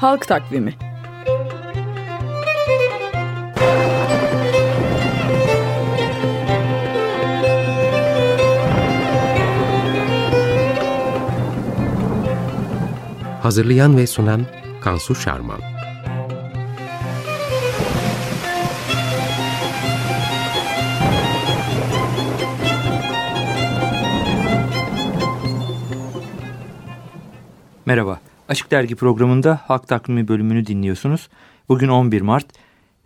Halk Takvimi. Hazırlayan ve sunan Kansu Şarman. Merhaba, Açık Dergi programında Halk Takvimi bölümünü dinliyorsunuz. Bugün 11 Mart,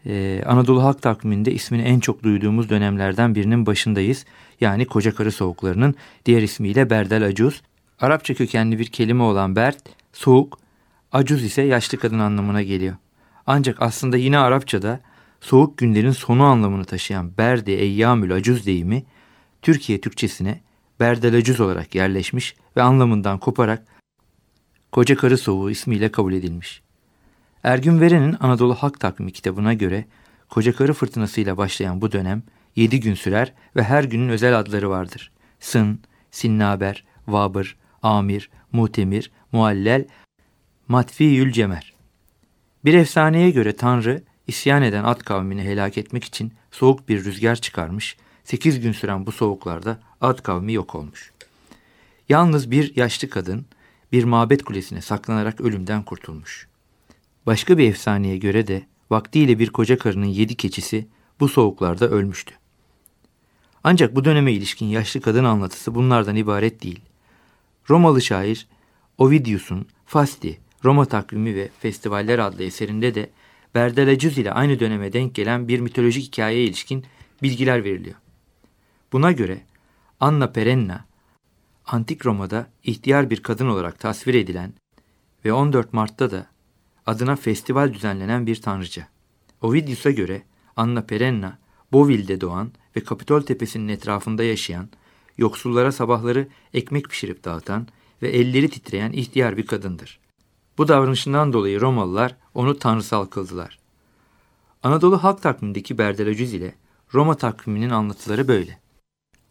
ee, Anadolu Halk Takvimi'nde ismini en çok duyduğumuz dönemlerden birinin başındayız. Yani Koca Karı Soğukları'nın diğer ismiyle Berdel Acuz. Arapça kökenli bir kelime olan Berd, soğuk, acuz ise yaşlı kadın anlamına geliyor. Ancak aslında yine Arapçada soğuk günlerin sonu anlamını taşıyan Berde Eyyamül Acuz deyimi Türkiye Türkçesine Berdel Acuz olarak yerleşmiş ve anlamından koparak Koca Karı Soğuğu ismiyle kabul edilmiş. Ergün Veren'in Anadolu Halk Takvimi kitabına göre Koca Karı fırtınasıyla başlayan bu dönem 7 gün sürer ve her günün özel adları vardır. Sın, Sinnaber, Vabır, Amir, Mutemir, Muallel, Matfiyül Cemer. Bir efsaneye göre Tanrı isyan eden at kavmini helak etmek için soğuk bir rüzgar çıkarmış, 8 gün süren bu soğuklarda at kavmi yok olmuş. Yalnız bir yaşlı kadın bir mabet kulesine saklanarak ölümden kurtulmuş. Başka bir efsaneye göre de vaktiyle bir koca karının yedi keçisi bu soğuklarda ölmüştü. Ancak bu döneme ilişkin yaşlı kadın anlatısı bunlardan ibaret değil. Romalı şair Ovidius'un Fasti, Roma takvimi ve festivaller adlı eserinde de Berdelacüz ile aynı döneme denk gelen bir mitolojik hikayeye ilişkin bilgiler veriliyor. Buna göre Anna Perenna Antik Roma'da ihtiyar bir kadın olarak tasvir edilen ve 14 Mart'ta da adına festival düzenlenen bir tanrıça. Ovidius'a göre Anna Perenna, Bovil'de doğan ve Kapitol Tepesi'nin etrafında yaşayan, yoksullara sabahları ekmek pişirip dağıtan ve elleri titreyen ihtiyar bir kadındır. Bu davranışından dolayı Romalılar onu tanrısal kıldılar. Anadolu halk takvimindeki Berdelacüz ile Roma takviminin anlatıları böyle.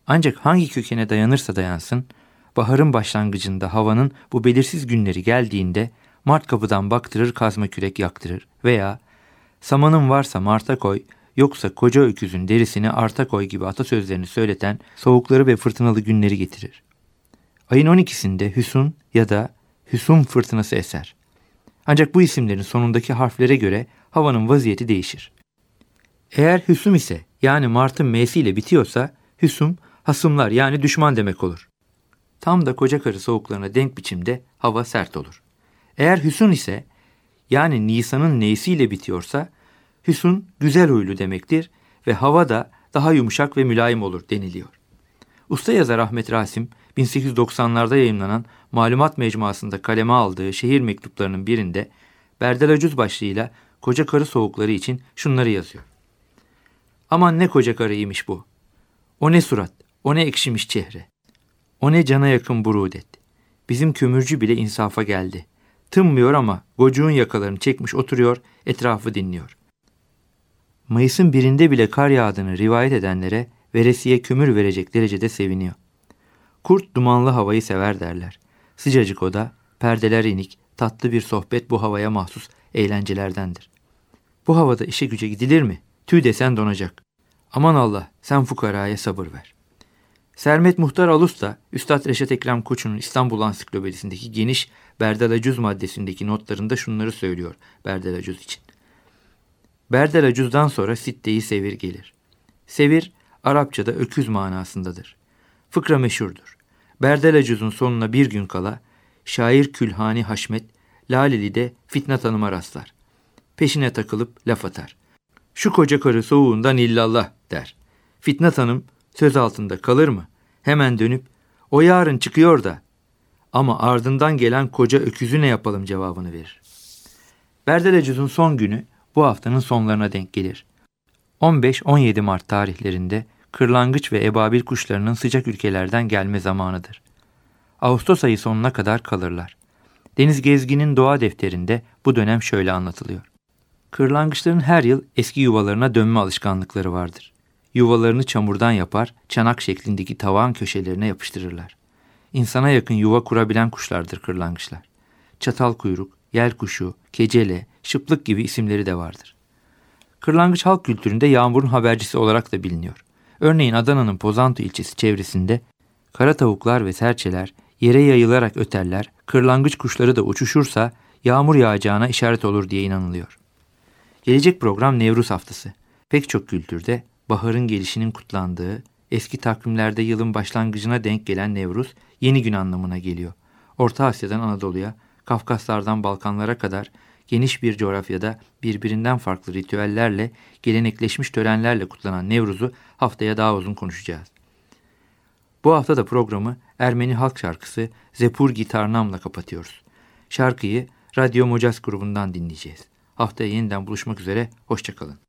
Ancak hangi kökene dayanırsa dayansın, baharın başlangıcında havanın bu belirsiz günleri geldiğinde Mart kapıdan baktırır kazma kürek yaktırır veya samanın varsa Mart'a koy yoksa koca öküzün derisini arta koy gibi atasözlerini söyleten soğukları ve fırtınalı günleri getirir. Ayın 12'sinde Hüsun ya da Hüsum fırtınası eser. Ancak bu isimlerin sonundaki harflere göre havanın vaziyeti değişir. Eğer Hüsum ise yani Mart'ın M'si ile bitiyorsa Hüsum hasımlar yani düşman demek olur. Tam da koca karı soğuklarına denk biçimde hava sert olur. Eğer Hüsun ise yani Nisan'ın neysiyle bitiyorsa Hüsun güzel huylu demektir ve hava da daha yumuşak ve mülayim olur deniliyor. Usta yazar Ahmet Rasim 1890'larda yayınlanan Malumat Mecmuası'nda kaleme aldığı şehir mektuplarının birinde Berdelacuz başlığıyla koca karı soğukları için şunları yazıyor. Aman ne koca karıymış bu. O ne surat, o ne ekşimiş çehre. O ne cana yakın burudet. Bizim kömürcü bile insafa geldi. Tınmıyor ama gocuğun yakalarını çekmiş oturuyor, etrafı dinliyor. Mayıs'ın birinde bile kar yağdığını rivayet edenlere veresiye kömür verecek derecede seviniyor. Kurt dumanlı havayı sever derler. Sıcacık oda, perdeler inik, tatlı bir sohbet bu havaya mahsus eğlencelerdendir. Bu havada işe güce gidilir mi? Tüy desen donacak. Aman Allah sen fukaraya sabır ver. Sermet Muhtar Alus da Üstad Reşat Ekrem Koçu'nun İstanbul Ansiklopedisindeki geniş Berdelacüz maddesindeki notlarında şunları söylüyor Berdelacüz için. Berdelacüz'dan sonra Sitte'yi Sevir gelir. Sevir, Arapçada öküz manasındadır. Fıkra meşhurdur. Berdelacüz'ün sonuna bir gün kala şair Külhani Haşmet Laleli'de Fitnat Hanım'a rastlar. Peşine takılıp laf atar. Şu koca karı soğuğundan illallah der. Fitnat Hanım söz altında kalır mı? Hemen dönüp o yarın çıkıyor da ama ardından gelen koca öküzü ne yapalım cevabını verir. Berdelecüz'ün son günü bu haftanın sonlarına denk gelir. 15-17 Mart tarihlerinde kırlangıç ve ebabil kuşlarının sıcak ülkelerden gelme zamanıdır. Ağustos ayı sonuna kadar kalırlar. Deniz Gezgin'in doğa defterinde bu dönem şöyle anlatılıyor. Kırlangıçların her yıl eski yuvalarına dönme alışkanlıkları vardır. Yuvalarını çamurdan yapar, çanak şeklindeki tavan köşelerine yapıştırırlar. İnsana yakın yuva kurabilen kuşlardır kırlangıçlar. Çatal kuyruk, yel kuşu, kecele, şıplık gibi isimleri de vardır. Kırlangıç halk kültüründe yağmurun habercisi olarak da biliniyor. Örneğin Adana'nın Pozantı ilçesi çevresinde kara tavuklar ve serçeler yere yayılarak öterler, kırlangıç kuşları da uçuşursa yağmur yağacağına işaret olur diye inanılıyor. Gelecek program Nevruz Haftası. Pek çok kültürde baharın gelişinin kutlandığı, eski takvimlerde yılın başlangıcına denk gelen Nevruz yeni gün anlamına geliyor. Orta Asya'dan Anadolu'ya, Kafkaslardan Balkanlara kadar geniş bir coğrafyada birbirinden farklı ritüellerle, gelenekleşmiş törenlerle kutlanan Nevruz'u haftaya daha uzun konuşacağız. Bu hafta da programı Ermeni halk şarkısı Zepur Gitarnam'la kapatıyoruz. Şarkıyı Radyo Mocas grubundan dinleyeceğiz. Haftaya yeniden buluşmak üzere, hoşçakalın.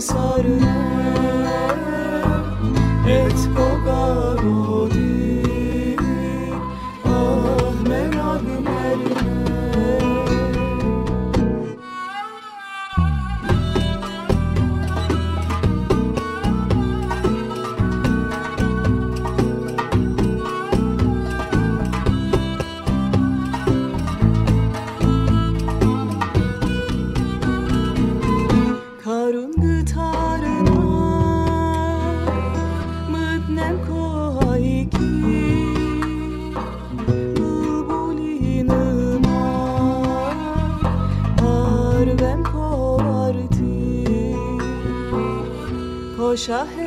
Sarı. roxa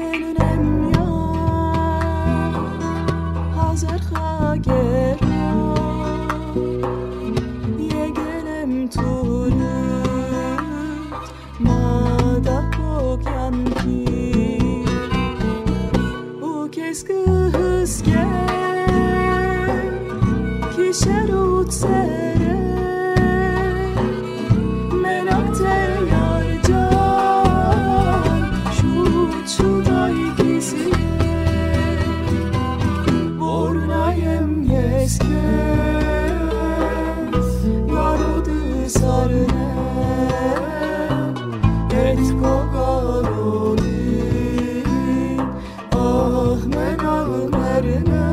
yarına